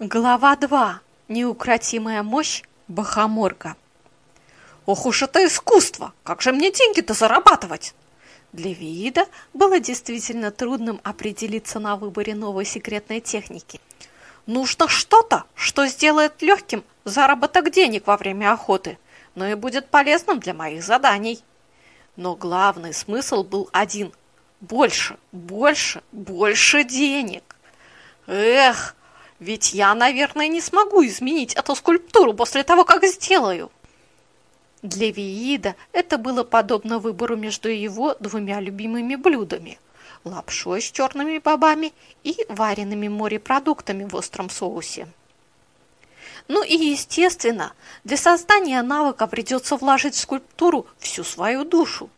Глава 2. Неукротимая мощь Бахаморга. Ох уж это искусство! Как же мне деньги-то зарабатывать? Для Виида было действительно трудным определиться на выборе новой секретной техники. Нужно что-то, что сделает легким заработок денег во время охоты, но и будет полезным для моих заданий. Но главный смысл был один – больше, больше, больше денег. Эх, ведь я, наверное, не смогу изменить эту скульптуру после того, как сделаю. Для Виида это было подобно выбору между его двумя любимыми блюдами – лапшой с черными бобами и вареными морепродуктами в остром соусе. Ну и, естественно, для создания навыка придется вложить в скульптуру всю свою душу.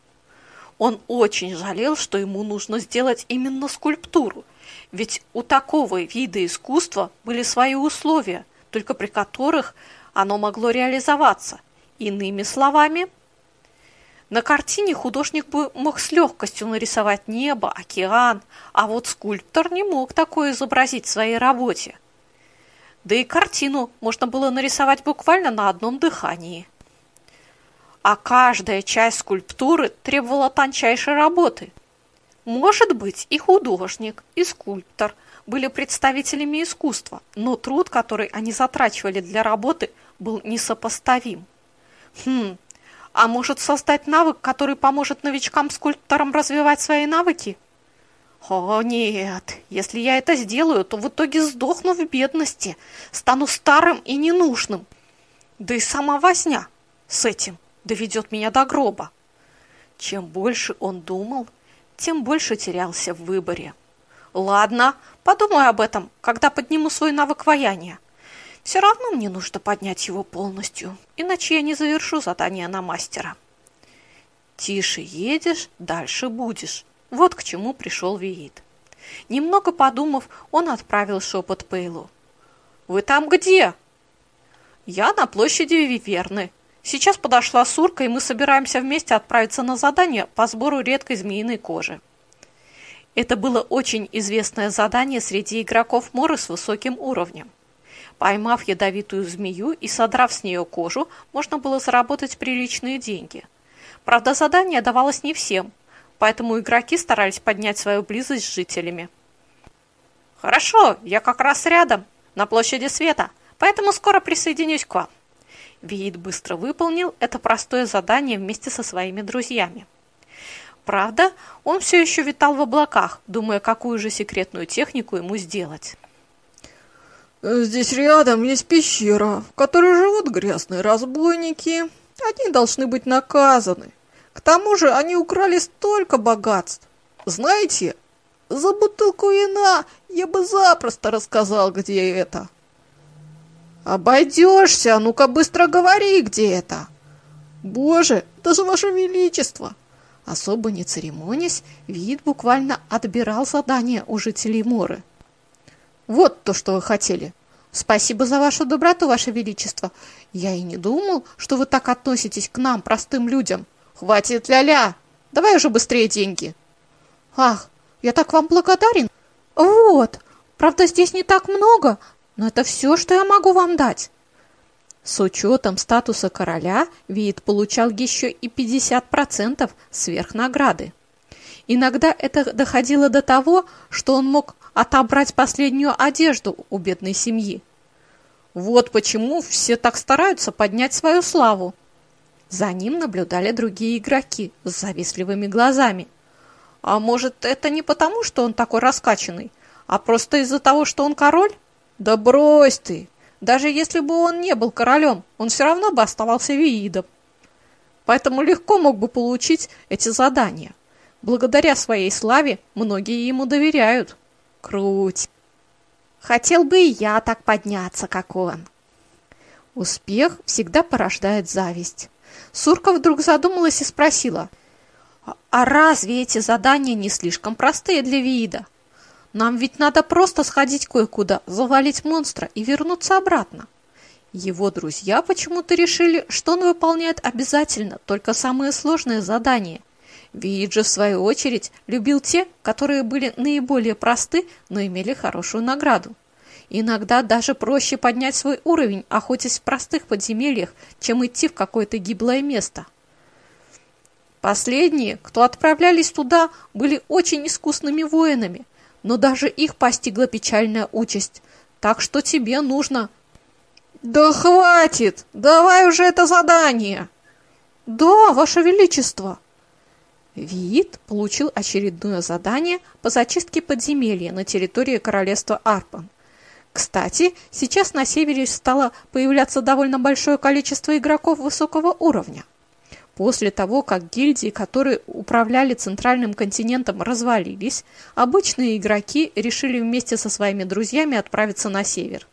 Он очень жалел, что ему нужно сделать именно скульптуру, ведь у такого вида искусства были свои условия, только при которых оно могло реализоваться. Иными словами, на картине художник бы мог с легкостью нарисовать небо, океан, а вот скульптор не мог такое изобразить в своей работе. Да и картину можно было нарисовать буквально на одном дыхании. А каждая часть скульптуры требовала тончайшей работы. Может быть, и художник, и скульптор были представителями искусства, но труд, который они затрачивали для работы, был несопоставим. Хм, а может создать навык, который поможет новичкам-скульпторам развивать свои навыки? О, нет, если я это сделаю, то в итоге сдохну в бедности, стану старым и ненужным. Да и сама возня с этим доведет меня до гроба. Чем больше он думал, тем больше терялся в выборе. Ладно, подумаю об этом, когда подниму свой навык ваяния. Все равно мне нужно поднять его полностью, иначе я не завершу задание на мастера. Тише едешь, дальше будешь. Вот к чему пришел Виит. Немного подумав, он отправил шепот Пейлу. «Вы там где?» «Я на площади Виверны. Сейчас подошла Сурка, и мы собираемся вместе отправиться на задание по сбору редкой змеиной кожи». Это было очень известное задание среди игроков Моры с высоким уровнем. Поймав ядовитую змею и содрав с нее кожу, можно было заработать приличные деньги. Правда, задание давалось не всем – поэтому игроки старались поднять свою близость с жителями. «Хорошо, я как раз рядом, на площади света, поэтому скоро присоединюсь к вам». Виит быстро выполнил это простое задание вместе со своими друзьями. Правда, он все еще витал в облаках, думая, какую же секретную технику ему сделать. «Здесь рядом есть пещера, в которой живут грязные разбойники. Они должны быть наказаны. К тому же они украли столько богатств. Знаете, за бутылку вина я бы запросто рассказал, где это. Обойдешься, ну-ка быстро говори, где это. Боже, даже ваше величество! Особо не церемонясь, вид буквально отбирал задание у жителей Моры. Вот то, что вы хотели. Спасибо за вашу доброту, ваше величество. Я и не думал, что вы так относитесь к нам, простым людям. Хватит ля-ля! Давай уже быстрее деньги. Ах, я так вам благодарен. Вот, правда, здесь не так много, но это все, что я могу вам дать. С учетом статуса короля Виит получал еще и 50% сверх награды. Иногда это доходило до того, что он мог отобрать последнюю одежду у бедной семьи. Вот почему все так стараются поднять свою славу. За ним наблюдали другие игроки с завистливыми глазами. А может, это не потому, что он такой раскачанный, а просто из-за того, что он король? Да брось ты! Даже если бы он не был королем, он все равно бы оставался виидом. Поэтому легко мог бы получить эти задания. Благодаря своей славе многие ему доверяют. Круть! Хотел бы и я так подняться, как он. Успех всегда порождает зависть. Сурка вдруг задумалась и спросила, «А разве эти задания не слишком простые для Виида? Нам ведь надо просто сходить кое-куда, завалить монстра и вернуться обратно». Его друзья почему-то решили, что он выполняет обязательно только самые сложные задания. Виид же, в свою очередь, любил те, которые были наиболее просты, но имели хорошую награду. Иногда даже проще поднять свой уровень, охотясь в простых подземельях, чем идти в какое-то гиблое место. Последние, кто отправлялись туда, были очень искусными воинами, но даже их постигла печальная участь. Так что тебе нужно... Да хватит! Давай уже это задание! Да, Ваше Величество! Виит получил очередное задание по зачистке подземелья на территории королевства Арпан. Кстати, сейчас на севере стало появляться довольно большое количество игроков высокого уровня. После того, как гильдии, которые управляли центральным континентом, развалились, обычные игроки решили вместе со своими друзьями отправиться на север.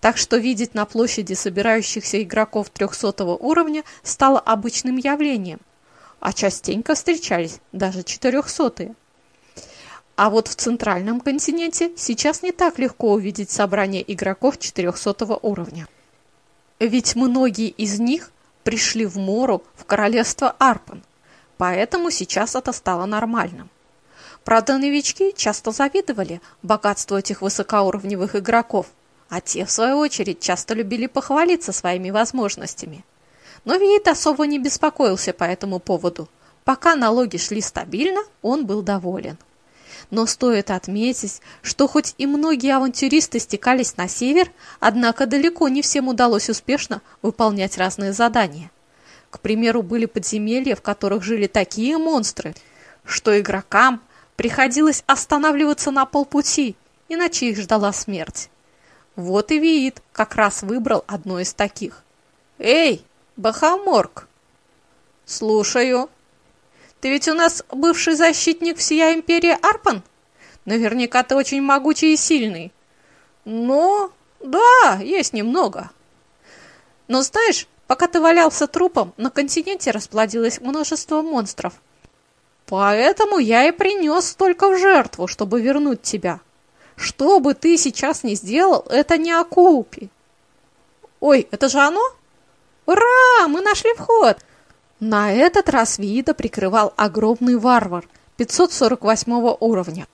Так что видеть на площади собирающихся игроков 300 уровня стало обычным явлением, а частенько встречались даже 400 А вот в центральном континенте сейчас не так легко увидеть собрание игроков 400 уровня. Ведь многие из них пришли в Мору в королевство Арпан, поэтому сейчас это стало нормальным. Правда, новички часто завидовали богатству этих высокоуровневых игроков, а те, в свою очередь, часто любили похвалиться своими возможностями. Но Виит особо не беспокоился по этому поводу. Пока налоги шли стабильно, он был доволен. Но стоит отметить, что хоть и многие авантюристы стекались на север, однако далеко не всем удалось успешно выполнять разные задания. К примеру, были подземелья, в которых жили такие монстры, что игрокам приходилось останавливаться на полпути, иначе их ждала смерть. Вот и Виит как раз выбрал одно из таких. «Эй, Бахаморг!» «Слушаю!» «Ты ведь у нас бывший защитник всея империи Арпан? Наверняка ты очень могучий и сильный». «Ну, да, есть немного». «Но знаешь, пока ты валялся трупом, на континенте расплодилось множество монстров. Поэтому я и принес столько в жертву, чтобы вернуть тебя». Что бы ты сейчас ни сделал, это не окупи. Ой, это же оно? Ура, мы нашли вход. На этот раз Виида прикрывал огромный варвар 548 уровня.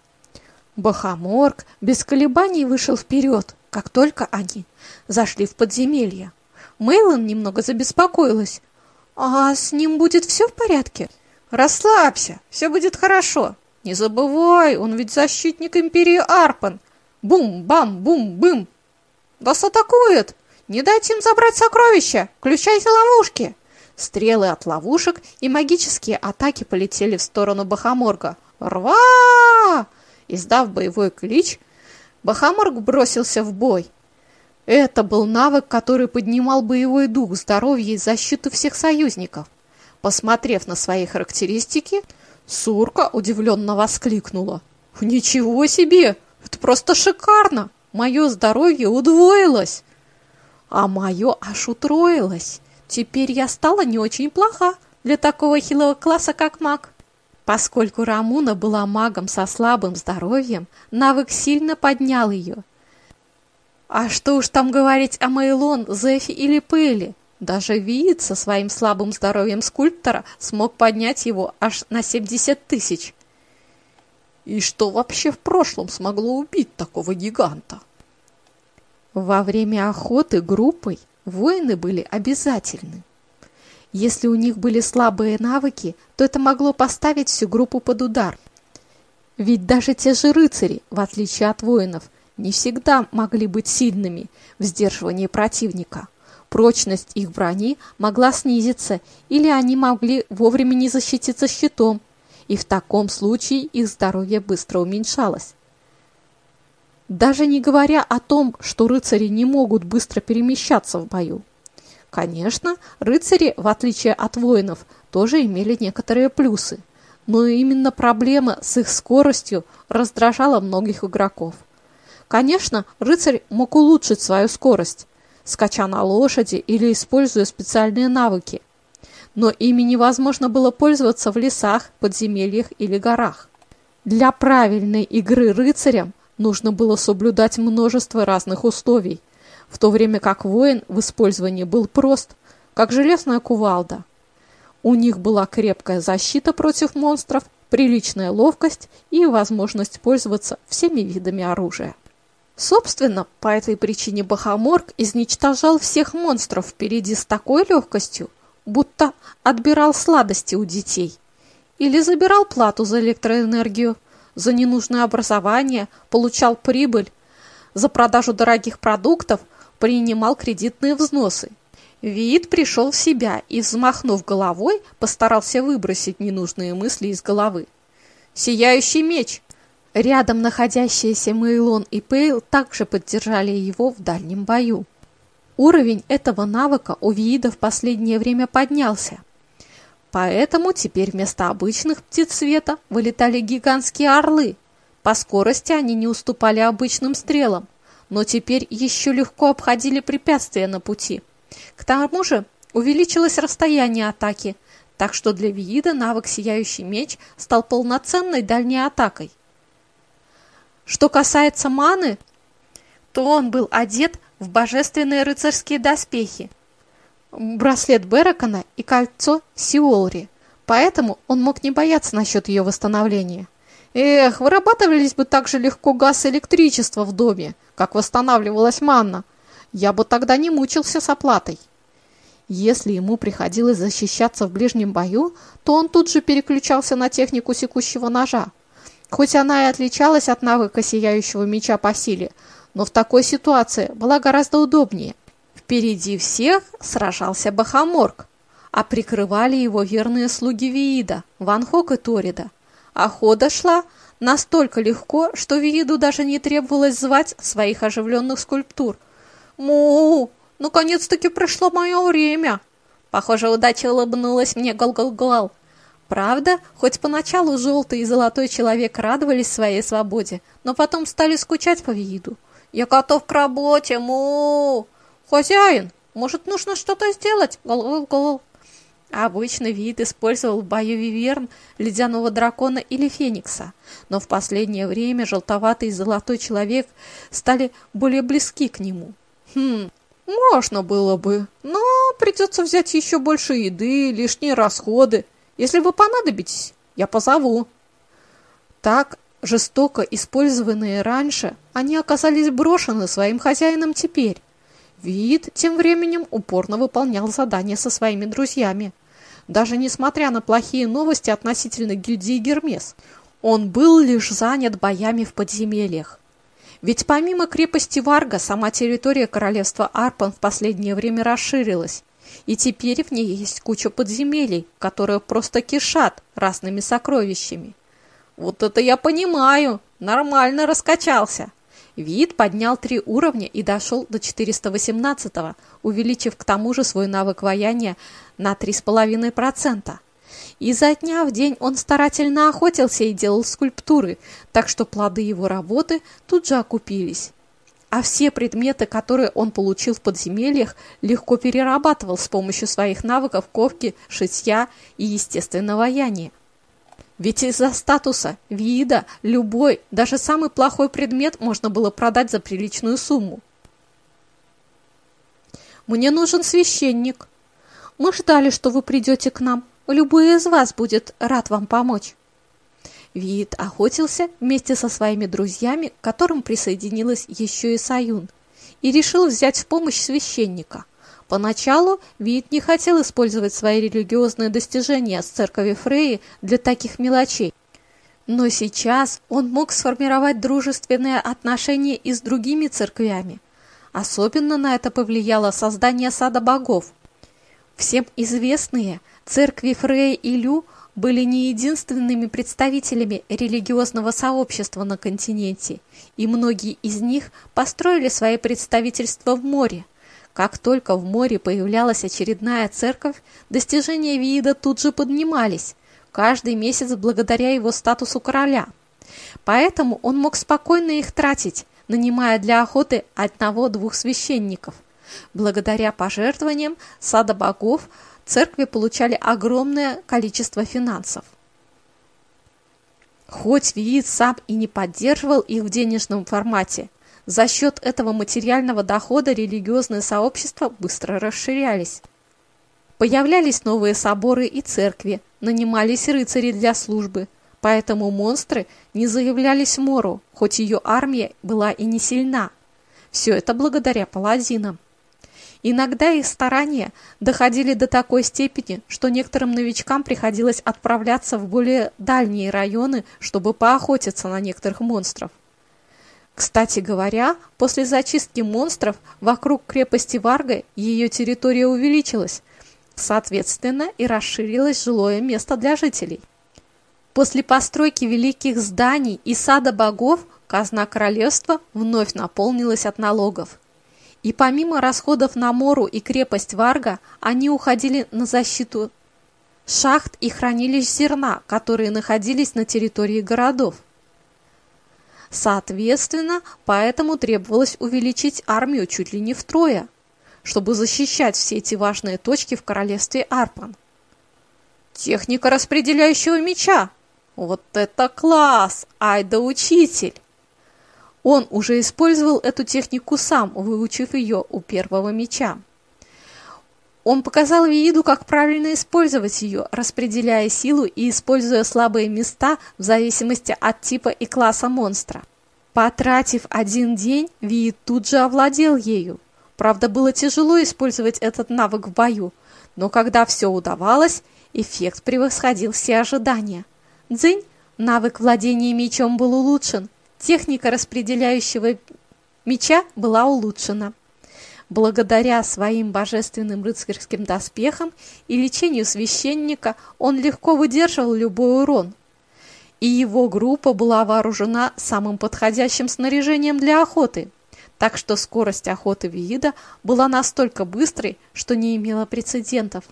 Бахаморг без колебаний вышел вперед, как только они зашли в подземелье. Мейлон немного забеспокоилась. «А с ним будет все в порядке?» «Расслабься, все будет хорошо. Не забывай, он ведь защитник империи Арпан. Бум-бам-бум-бым. Вас атакует. Не дайте им забрать сокровища. Включайте ловушки. Стрелы от ловушек и магические атаки полетели в сторону Бахаморга. Рва! Издав боевой клич, Бахаморг бросился в бой. Это был навык, который поднимал боевой дух, здоровье и защиту всех союзников. Посмотрев на свои характеристики, Сурка удивленно воскликнула. «Ничего себе! Это просто шикарно! Мое здоровье удвоилось!» «А мое аж утроилось! Теперь я стала не очень плоха для такого хилого класса, как маг!» Поскольку Рамуна была магом со слабым здоровьем, навык сильно поднял ее. А что уж там говорить о Мейлон, Зефи или Пэле? Даже Виит со своим слабым здоровьем скульптора смог поднять его аж на 70 тысяч. И что вообще в прошлом смогло убить такого гиганта? Во время охоты группой воины были обязательны. Если у них были слабые навыки, то это могло поставить всю группу под удар. Ведь даже те же рыцари, в отличие от воинов, не всегда могли быть сильными в сдерживании противника прочность их брони могла снизиться, или они могли вовремя не защититься щитом, и в таком случае их здоровье быстро уменьшалось. Даже не говоря о том, что рыцари не могут быстро перемещаться в бою. Конечно, рыцари, в отличие от воинов, тоже имели некоторые плюсы, но именно проблема с их скоростью раздражала многих игроков. Конечно, рыцарь мог улучшить свою скорость, скача на лошади или используя специальные навыки. Но ими невозможно было пользоваться в лесах, подземельях или горах. Для правильной игры рыцарям нужно было соблюдать множество разных условий, в то время как воин в использовании был прост, как железная кувалда. У них была крепкая защита против монстров, приличная ловкость и возможность пользоваться всеми видами оружия. Собственно, по этой причине Бахаморг изничтожал всех монстров впереди с такой легкостью, будто отбирал сладости у детей. Или забирал плату за электроэнергию, за ненужное образование, получал прибыль, за продажу дорогих продуктов принимал кредитные взносы. Вид пришел в себя и, взмахнув головой, постарался выбросить ненужные мысли из головы. «Сияющий меч!» Рядом находящиеся Мейлон и Пейл также поддержали его в дальнем бою. Уровень этого навыка у Виида в последнее время поднялся. Поэтому теперь вместо обычных птиц света вылетали гигантские орлы. По скорости они не уступали обычным стрелам, но теперь еще легко обходили препятствия на пути. К тому же увеличилось расстояние атаки, так что для Виида навык «Сияющий меч» стал полноценной дальней атакой. Что касается маны, то он был одет в божественные рыцарские доспехи, браслет Беракона и кольцо Сиолри, поэтому он мог не бояться насчет ее восстановления. Эх, вырабатывались бы так же легко газ и электричество в доме, как восстанавливалась манна. Я бы тогда не мучился с оплатой. Если ему приходилось защищаться в ближнем бою, то он тут же переключался на технику секущего ножа. Хоть она и отличалась от навыка сияющего меча по силе, но в такой ситуации была гораздо удобнее. Впереди всех сражался Бахаморг, а прикрывали его верные слуги Виида, Ван Хок и Торида. Охота шла настолько легко, что Вииду даже не требовалось звать своих оживленных скульптур. «Му! Наконец-таки пришло мое время!» Похоже, удача улыбнулась мне гол-гол-гол. Правда, хоть поначалу желтый и золотой человек радовались своей свободе, но потом стали скучать по виду. «Я готов к работе, му! Хозяин, может, нужно что-то сделать? Гол-гол-гол!» Обычно вид использовал в бою виверн, ледяного дракона или феникса, но в последнее время желтоватый и золотой человек стали более близки к нему. Хм, можно было бы, но придется взять еще больше еды, лишние расходы. Если вы понадобитесь, я позову. Так, жестоко использованные раньше, они оказались брошены своим хозяином теперь. Вид тем временем упорно выполнял задания со своими друзьями. Даже несмотря на плохие новости относительно гильдии Гермес, он был лишь занят боями в подземельях. Ведь помимо крепости Варга, сама территория королевства Арпан в последнее время расширилась, и теперь в ней есть куча подземелий, которые просто кишат разными сокровищами. Вот это я понимаю, нормально раскачался. Вид поднял три уровня и дошел до 418-го, увеличив к тому же свой навык ваяния на 3,5%. Изо дня в день он старательно охотился и делал скульптуры, так что плоды его работы тут же окупились. А все предметы, которые он получил в подземельях, легко перерабатывал с помощью своих навыков ковки, шитья и естественного ваяния. Ведь из-за статуса, вида, любой, даже самый плохой предмет можно было продать за приличную сумму. «Мне нужен священник. Мы ждали, что вы придете к нам. Любой из вас будет рад вам помочь». Вид охотился вместе со своими друзьями, к которым присоединилась еще и Саюн, и решил взять в помощь священника – Поначалу Вит не хотел использовать свои религиозные достижения с церковью Фреи для таких мелочей. Но сейчас он мог сформировать дружественные отношения и с другими церквями. Особенно на это повлияло создание сада богов. Всем известные церкви Фреи и Лю были не единственными представителями религиозного сообщества на континенте, и многие из них построили свои представительства в море. Как только в море появлялась очередная церковь, достижения вида тут же поднимались, каждый месяц благодаря его статусу короля. Поэтому он мог спокойно их тратить, нанимая для охоты одного-двух священников. Благодаря пожертвованиям сада богов церкви получали огромное количество финансов. Хоть Виит сам и не поддерживал их в денежном формате, за счет этого материального дохода религиозные сообщества быстро расширялись. Появлялись новые соборы и церкви, нанимались рыцари для службы, поэтому монстры не заявлялись Мору, хоть ее армия была и не сильна. Все это благодаря паладинам. Иногда их старания доходили до такой степени, что некоторым новичкам приходилось отправляться в более дальние районы, чтобы поохотиться на некоторых монстров. Кстати говоря, после зачистки монстров вокруг крепости Варга ее территория увеличилась, соответственно и расширилось жилое место для жителей. После постройки великих зданий и сада богов казна королевства вновь наполнилась от налогов. И помимо расходов на Мору и крепость Варга, они уходили на защиту шахт и хранилищ зерна, которые находились на территории городов. Соответственно, поэтому требовалось увеличить армию чуть ли не втрое, чтобы защищать все эти важные точки в королевстве Арпан. Техника распределяющего меча. Вот это класс! Ай да учитель! Он уже использовал эту технику сам, выучив ее у первого меча. Он показал Вииду, как правильно использовать ее, распределяя силу и используя слабые места в зависимости от типа и класса монстра. Потратив один день, Виид тут же овладел ею. Правда, было тяжело использовать этот навык в бою, но когда все удавалось, эффект превосходил все ожидания. Дзынь, навык владения мечом был улучшен, техника распределяющего меча была улучшена. Благодаря своим божественным рыцарским доспехам и лечению священника он легко выдерживал любой урон. И его группа была вооружена самым подходящим снаряжением для охоты. Так что скорость охоты Виида была настолько быстрой, что не имела прецедентов.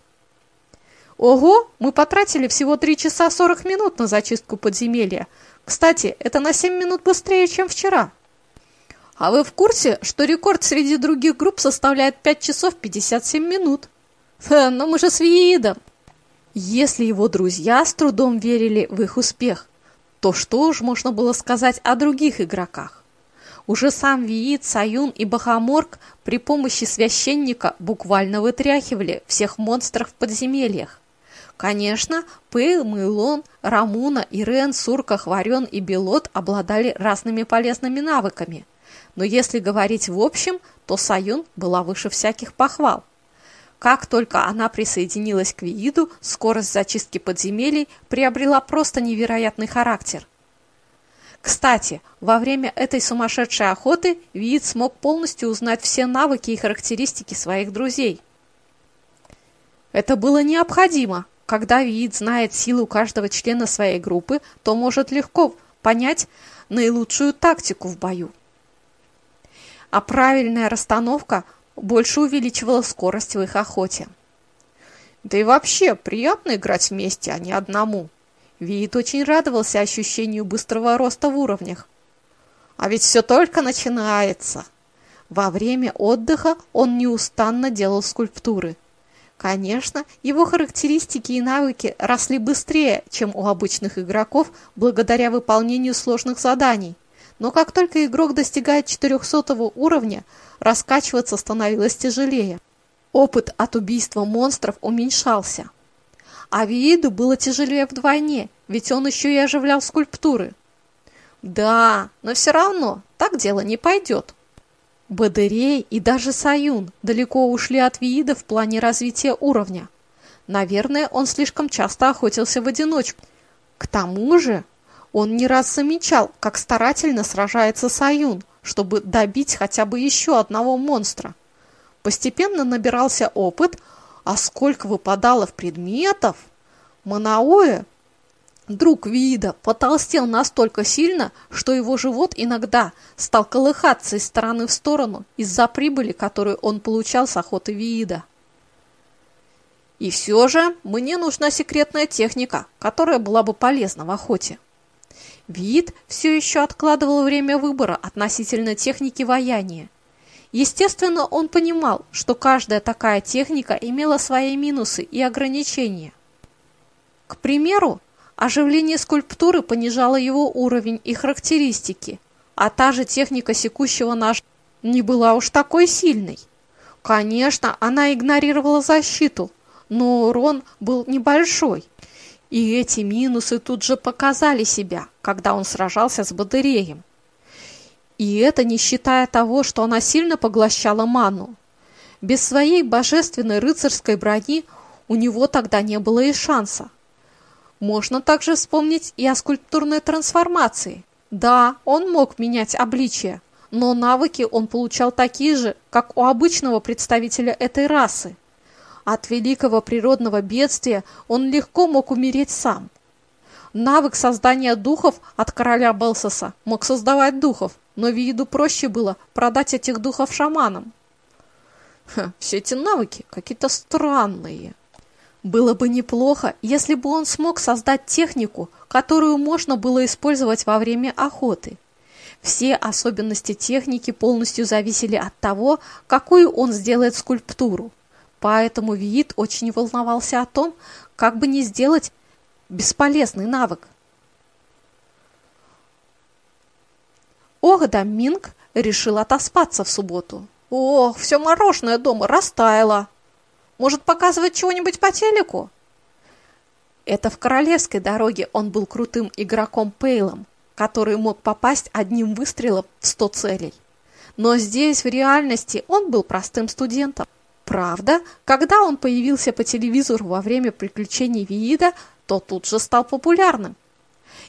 Ого, мы потратили всего 3 часа 40 минут на зачистку подземелья. Кстати, это на 7 минут быстрее, чем вчера. А вы в курсе, что рекорд среди других групп составляет 5 часов 57 минут? Ха, но мы же с Виидом. Если его друзья с трудом верили в их успех, то что уж можно было сказать о других игроках? Уже сам Виит, Саюн и Бахаморг при помощи священника буквально вытряхивали всех монстров в подземельях. Конечно, Пейл, Мейлон, Рамуна, Ирен, Сурка, Хварен и Белот обладали разными полезными навыками – но если говорить в общем, то Саюн была выше всяких похвал. Как только она присоединилась к Вииду, скорость зачистки подземелий приобрела просто невероятный характер. Кстати, во время этой сумасшедшей охоты Виид смог полностью узнать все навыки и характеристики своих друзей. Это было необходимо. Когда Виид знает силу каждого члена своей группы, то может легко понять наилучшую тактику в бою а правильная расстановка больше увеличивала скорость в их охоте. Да и вообще, приятно играть вместе, а не одному. Виит очень радовался ощущению быстрого роста в уровнях. А ведь все только начинается. Во время отдыха он неустанно делал скульптуры. Конечно, его характеристики и навыки росли быстрее, чем у обычных игроков благодаря выполнению сложных заданий. Но как только игрок достигает 400 уровня, раскачиваться становилось тяжелее. Опыт от убийства монстров уменьшался. А Вииду было тяжелее вдвойне, ведь он еще и оживлял скульптуры. Да, но все равно так дело не пойдет. Бадырей и даже Саюн далеко ушли от Виида в плане развития уровня. Наверное, он слишком часто охотился в одиночку. К тому же он не раз замечал, как старательно сражается Саюн, чтобы добить хотя бы еще одного монстра. Постепенно набирался опыт, а сколько выпадало в предметов. Манаоэ, друг вида, потолстел настолько сильно, что его живот иногда стал колыхаться из стороны в сторону из-за прибыли, которую он получал с охоты вида. И все же мне нужна секретная техника, которая была бы полезна в охоте. Вид все еще откладывал время выбора относительно техники ваяния. Естественно, он понимал, что каждая такая техника имела свои минусы и ограничения. К примеру, оживление скульптуры понижало его уровень и характеристики, а та же техника секущего ножа не была уж такой сильной. Конечно, она игнорировала защиту, но урон был небольшой. И эти минусы тут же показали себя, когда он сражался с Бадыреем. И это не считая того, что она сильно поглощала ману. Без своей божественной рыцарской брони у него тогда не было и шанса. Можно также вспомнить и о скульптурной трансформации. Да, он мог менять обличие, но навыки он получал такие же, как у обычного представителя этой расы. От великого природного бедствия он легко мог умереть сам. Навык создания духов от короля Белсоса мог создавать духов, но виду проще было продать этих духов шаманам. Ха, все эти навыки какие-то странные. Было бы неплохо, если бы он смог создать технику, которую можно было использовать во время охоты. Все особенности техники полностью зависели от того, какую он сделает скульптуру. Поэтому Виит очень волновался о том, как бы не сделать бесполезный навык. Огда Минг решил отоспаться в субботу. Ох, все мороженое дома растаяло. Может, показывать чего-нибудь по телеку? Это в королевской дороге он был крутым игроком Пейлом, который мог попасть одним выстрелом в сто целей. Но здесь, в реальности, он был простым студентом. Правда, когда он появился по телевизору во время приключений Виида, то тут же стал популярным.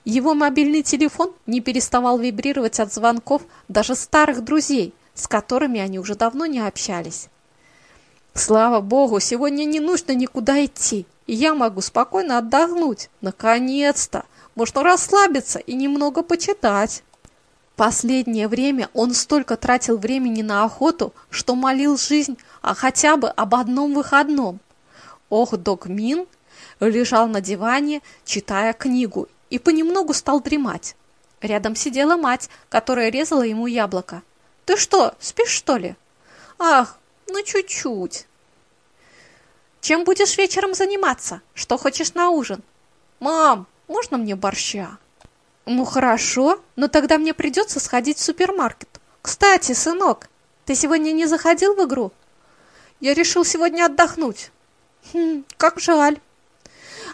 Его мобильный телефон не переставал вибрировать от звонков даже старых друзей, с которыми они уже давно не общались. Слава богу, сегодня не нужно никуда идти, и я могу спокойно отдохнуть. Наконец-то! Можно расслабиться и немного почитать. Последнее время он столько тратил времени на охоту, что молил жизнь а хотя бы об одном выходном. Ох, Дог Мин лежал на диване, читая книгу, и понемногу стал дремать. Рядом сидела мать, которая резала ему яблоко. «Ты что, спишь, что ли?» «Ах, ну чуть-чуть». «Чем будешь вечером заниматься? Что хочешь на ужин?» «Мам, можно мне борща?» «Ну хорошо, но тогда мне придется сходить в супермаркет. Кстати, сынок, ты сегодня не заходил в игру?» Я решил сегодня отдохнуть. Хм, как жаль.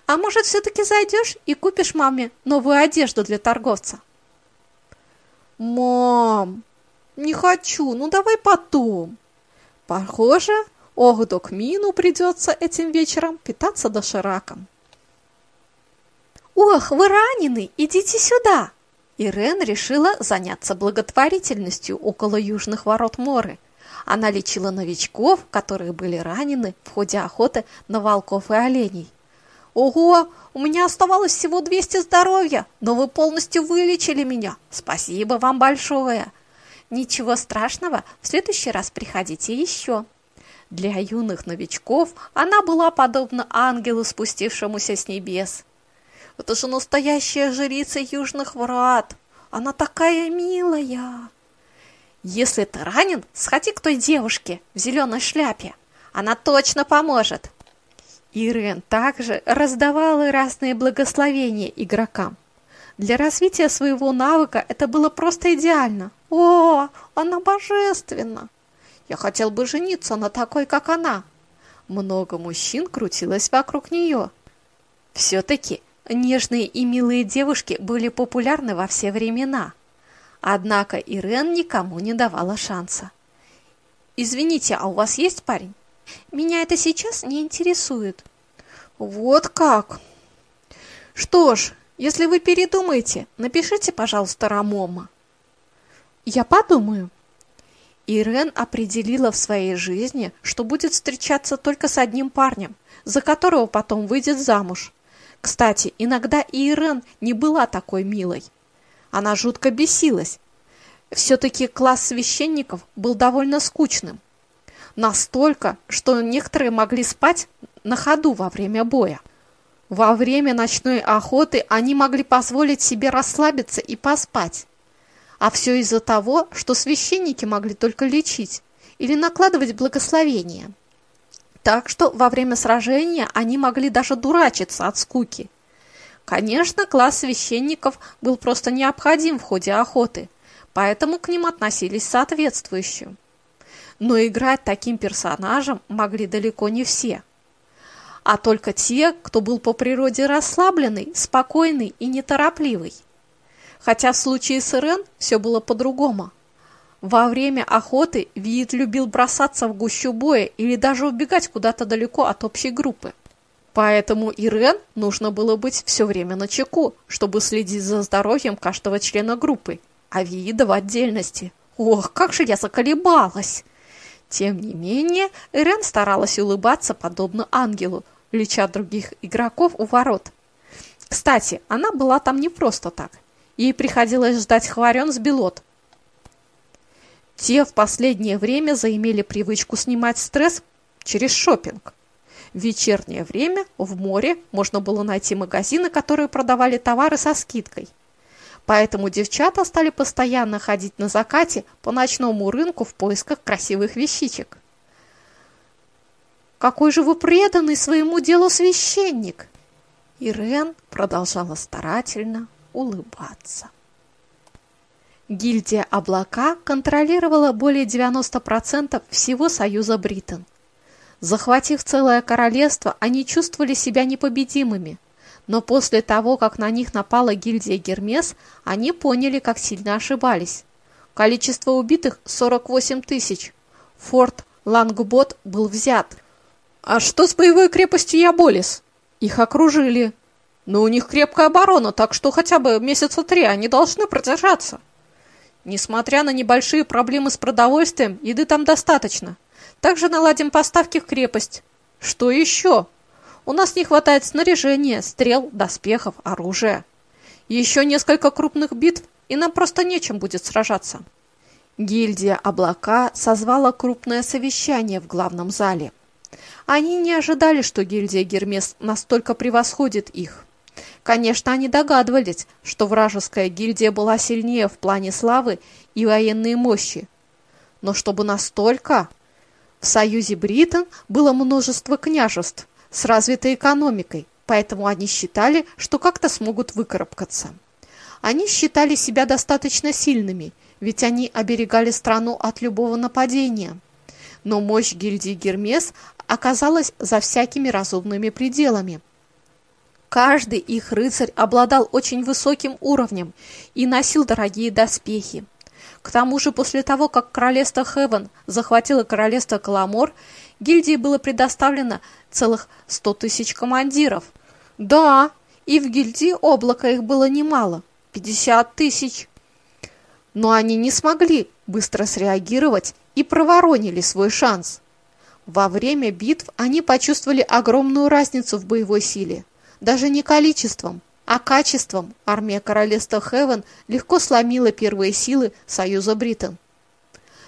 А может, все-таки зайдешь и купишь маме новую одежду для торговца? Мам, не хочу, ну давай потом. Похоже, Огодок Мину придется этим вечером питаться дошираком. «Ох, вы ранены! Идите сюда!» Ирен решила заняться благотворительностью около южных ворот Моры – она лечила новичков, которые были ранены в ходе охоты на волков и оленей. «Ого, у меня оставалось всего 200 здоровья, но вы полностью вылечили меня. Спасибо вам большое!» «Ничего страшного, в следующий раз приходите еще!» Для юных новичков она была подобна ангелу, спустившемуся с небес. «Это же настоящая жрица южных врат! Она такая милая!» Если ты ранен, сходи к той девушке в зеленой шляпе. Она точно поможет. Ирен также раздавала разные благословения игрокам. Для развития своего навыка это было просто идеально. О, она божественна! Я хотел бы жениться на такой, как она. Много мужчин крутилось вокруг нее. Все-таки нежные и милые девушки были популярны во все времена. Однако Ирен никому не давала шанса. «Извините, а у вас есть парень?» «Меня это сейчас не интересует». «Вот как?» «Что ж, если вы передумаете, напишите, пожалуйста, Рамома». «Я подумаю». Ирен определила в своей жизни, что будет встречаться только с одним парнем, за которого потом выйдет замуж. Кстати, иногда и Ирен не была такой милой. Она жутко бесилась. Все-таки класс священников был довольно скучным. Настолько, что некоторые могли спать на ходу во время боя. Во время ночной охоты они могли позволить себе расслабиться и поспать. А все из-за того, что священники могли только лечить или накладывать благословения. Так что во время сражения они могли даже дурачиться от скуки – Конечно, класс священников был просто необходим в ходе охоты, поэтому к ним относились соответствующе. Но играть таким персонажем могли далеко не все. а только те, кто был по природе расслабленный, спокойный и неторопливый. Хотя в случае с Ирен все было по-другому. Во время охоты Виит любил бросаться в гущу боя или даже убегать куда-то далеко от общей группы. Поэтому Ирен нужно было быть все время на чеку, чтобы следить за здоровьем каждого члена группы, а Виида в отдельности. Ох, как же я заколебалась! Тем не менее, Ирен старалась улыбаться, подобно ангелу, леча других игроков у ворот. Кстати, она была там не просто так. Ей приходилось ждать хварен с белот. Те в последнее время заимели привычку снимать стресс через шопинг. Вечернее время в море можно было найти магазины, которые продавали товары со скидкой. Поэтому девчата стали постоянно ходить на закате по ночному рынку в поисках красивых вещичек. «Какой же вы преданный своему делу священник!» Ирен продолжала старательно улыбаться. Гильдия «Облака» контролировала более 90% всего Союза Британ. Захватив целое королевство, они чувствовали себя непобедимыми. Но после того, как на них напала гильдия Гермес, они поняли, как сильно ошибались. Количество убитых – 48 тысяч. Форт Лангбот был взят. А что с боевой крепостью Яболис? Их окружили. Но у них крепкая оборона, так что хотя бы месяца три они должны продержаться. Несмотря на небольшие проблемы с продовольствием, еды там достаточно. Также наладим поставки в крепость. Что еще? У нас не хватает снаряжения, стрел, доспехов, оружия. Еще несколько крупных битв, и нам просто нечем будет сражаться. Гильдия «Облака» созвала крупное совещание в главном зале. Они не ожидали, что гильдия «Гермес» настолько превосходит их. Конечно, они догадывались, что вражеская гильдия была сильнее в плане славы и военной мощи. Но чтобы настолько... В союзе Британ было множество княжеств с развитой экономикой, поэтому они считали, что как-то смогут выкарабкаться. Они считали себя достаточно сильными, ведь они оберегали страну от любого нападения. Но мощь гильдии Гермес оказалась за всякими разумными пределами. Каждый их рыцарь обладал очень высоким уровнем и носил дорогие доспехи. К тому же после того, как королевство Хевен захватило королевство Каламор, гильдии было предоставлено целых 100 тысяч командиров. Да, и в гильдии облака их было немало – 50 тысяч. Но они не смогли быстро среагировать и проворонили свой шанс. Во время битв они почувствовали огромную разницу в боевой силе – даже не количеством, а качеством армия королевства Хевен легко сломила первые силы Союза Британ.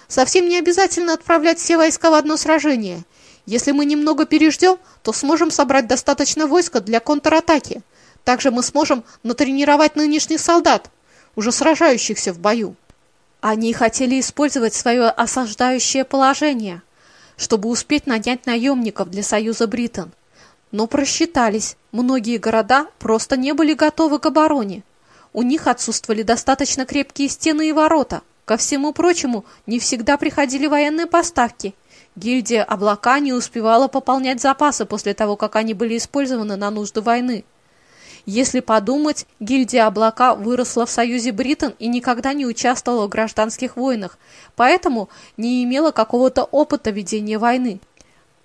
Совсем не обязательно отправлять все войска в одно сражение. Если мы немного переждем, то сможем собрать достаточно войска для контратаки. Также мы сможем натренировать нынешних солдат, уже сражающихся в бою. Они хотели использовать свое осаждающее положение, чтобы успеть нанять наемников для Союза Британ. Но просчитались, многие города просто не были готовы к обороне. У них отсутствовали достаточно крепкие стены и ворота. Ко всему прочему, не всегда приходили военные поставки. Гильдия «Облака» не успевала пополнять запасы после того, как они были использованы на нужды войны. Если подумать, гильдия «Облака» выросла в союзе Британ и никогда не участвовала в гражданских войнах, поэтому не имела какого-то опыта ведения войны.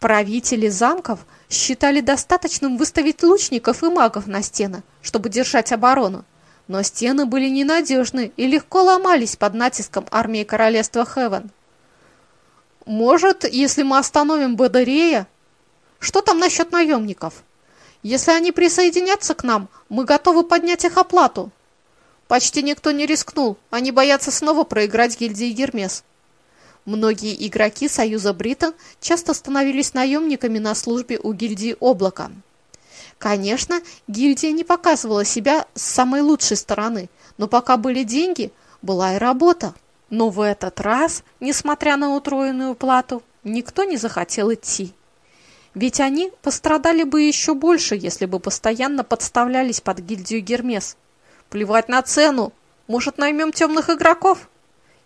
Правители замков считали достаточным выставить лучников и магов на стены, чтобы держать оборону. Но стены были ненадежны и легко ломались под натиском армии королевства Хевен. Может, если мы остановим Бадарея? Что там насчет наемников? Если они присоединятся к нам, мы готовы поднять их оплату. Почти никто не рискнул, они боятся снова проиграть гильдии Гермес. Многие игроки Союза Британ часто становились наемниками на службе у гильдии Облака. Конечно, гильдия не показывала себя с самой лучшей стороны, но пока были деньги, была и работа. Но в этот раз, несмотря на утроенную плату, никто не захотел идти. Ведь они пострадали бы еще больше, если бы постоянно подставлялись под гильдию Гермес. Плевать на цену, может наймем темных игроков?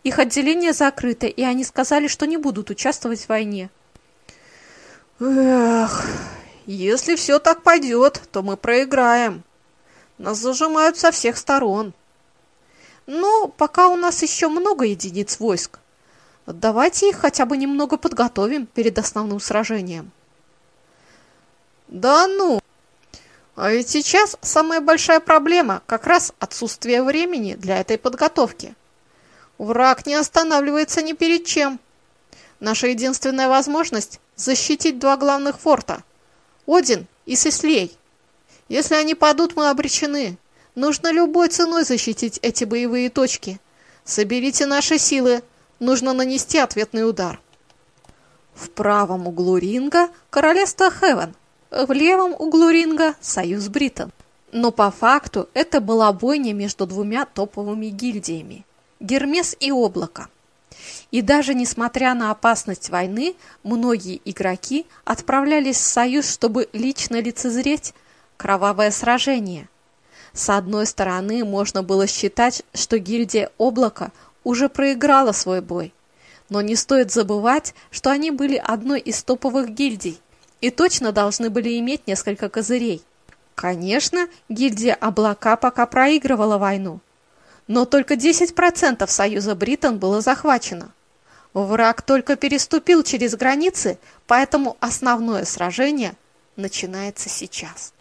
Их отделение закрыто, и они сказали, что не будут участвовать в войне. Эх, Если все так пойдет, то мы проиграем. Нас зажимают со всех сторон. Но пока у нас еще много единиц войск. Давайте их хотя бы немного подготовим перед основным сражением. Да ну! А ведь сейчас самая большая проблема как раз отсутствие времени для этой подготовки. Враг не останавливается ни перед чем. Наша единственная возможность – защитить два главных форта – Один и Сеслей. Если они падут, мы обречены. Нужно любой ценой защитить эти боевые точки. Соберите наши силы. Нужно нанести ответный удар. В правом углу ринга королевство Хевен, в левом углу ринга союз Бриттон. Но по факту это была бойня между двумя топовыми гильдиями – Гермес и Облако. И даже несмотря на опасность войны, многие игроки отправлялись в союз, чтобы лично лицезреть кровавое сражение. С одной стороны, можно было считать, что гильдия Облака уже проиграла свой бой. Но не стоит забывать, что они были одной из топовых гильдий и точно должны были иметь несколько козырей. Конечно, гильдия Облака пока проигрывала войну, но только 10% союза Бриттон было захвачено. Враг только переступил через границы, поэтому основное сражение начинается сейчас.